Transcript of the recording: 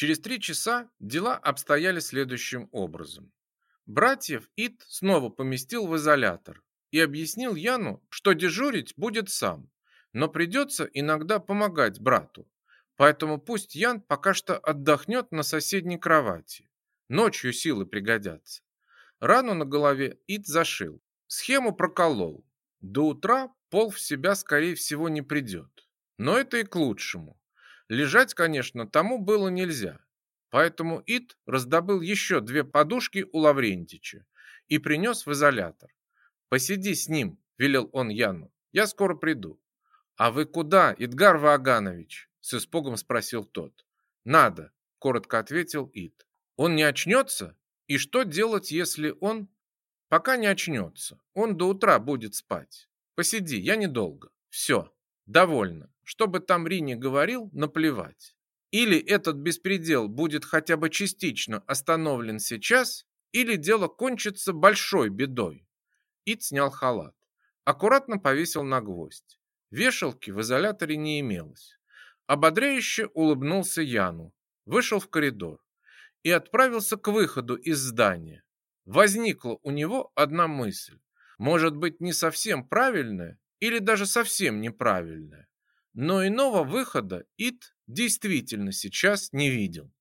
Через три часа дела обстояли следующим образом. Братьев Ит снова поместил в изолятор и объяснил Яну, что дежурить будет сам, но придется иногда помогать брату. Поэтому пусть Ян пока что отдохнет на соседней кровати. Ночью силы пригодятся. Рану на голове Ит зашил, схему проколол. До утра пол в себя, скорее всего, не придет. Но это и к лучшему. Лежать, конечно, тому было нельзя. Поэтому Ит раздобыл еще две подушки у Лаврентича и принес в изолятор. «Посиди с ним», – велел он Яну. «Я скоро приду». «А вы куда, Идгар Ваганович?» – с испугом спросил тот. «Надо», – коротко ответил Ит. «Он не очнется? И что делать, если он...» «Пока не очнется. Он до утра будет спать. Посиди, я недолго. Все, довольно. Что бы там Рине говорил, наплевать. Или этот беспредел будет хотя бы частично остановлен сейчас, или дело кончится большой бедой. Ит снял халат. Аккуратно повесил на гвоздь. Вешалки в изоляторе не имелось. Ободряюще улыбнулся Яну, вышел в коридор и отправился к выходу из здания. Возникла у него одна мысль. Может быть, не совсем правильная или даже совсем неправильная. Но иного выхода Ит действительно сейчас не видел.